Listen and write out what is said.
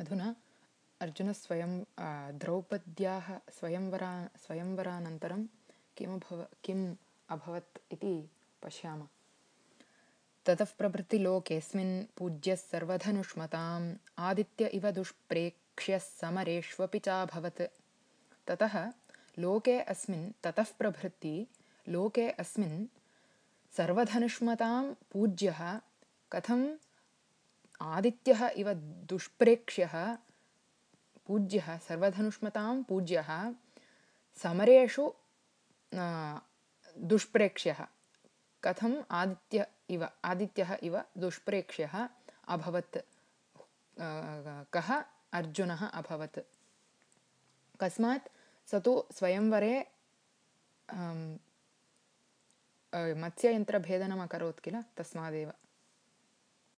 अधुना अर्जुनस्वयं द्रौपद्याः स्वयंवरा स्वयंवरानन्तरं किमभव किम् अभवत् इति पश्यामः। ततः प्रभृतिलोकेऽस्मिन् पूज्यः सर्वधनुष्मताम् आदित्य इव दुष्प्रेक्ष्यः समरेष्वपि चाभवत्। ततः लोके अस्मिन् ततः प्रभृति लोके अस्मिन् सर्वधनुष्मतां पूज्यः कथम् आदित्यः इव दुष्प्रेक्ष्यः पूज्यः सर्वधनुष्मतां पूज्यः समरेषु दुष्प्रेक्ष्यः। कथम् आदित्य इव आदित्यः इव दुष्प्रेक्ष्यः अभवत्? कः अर्जुनः अभवत्? कस्मात् स तु स्वयंवरे मत्स्ययन्त्रभेदनम् अकरोत् किल? तस्मादेव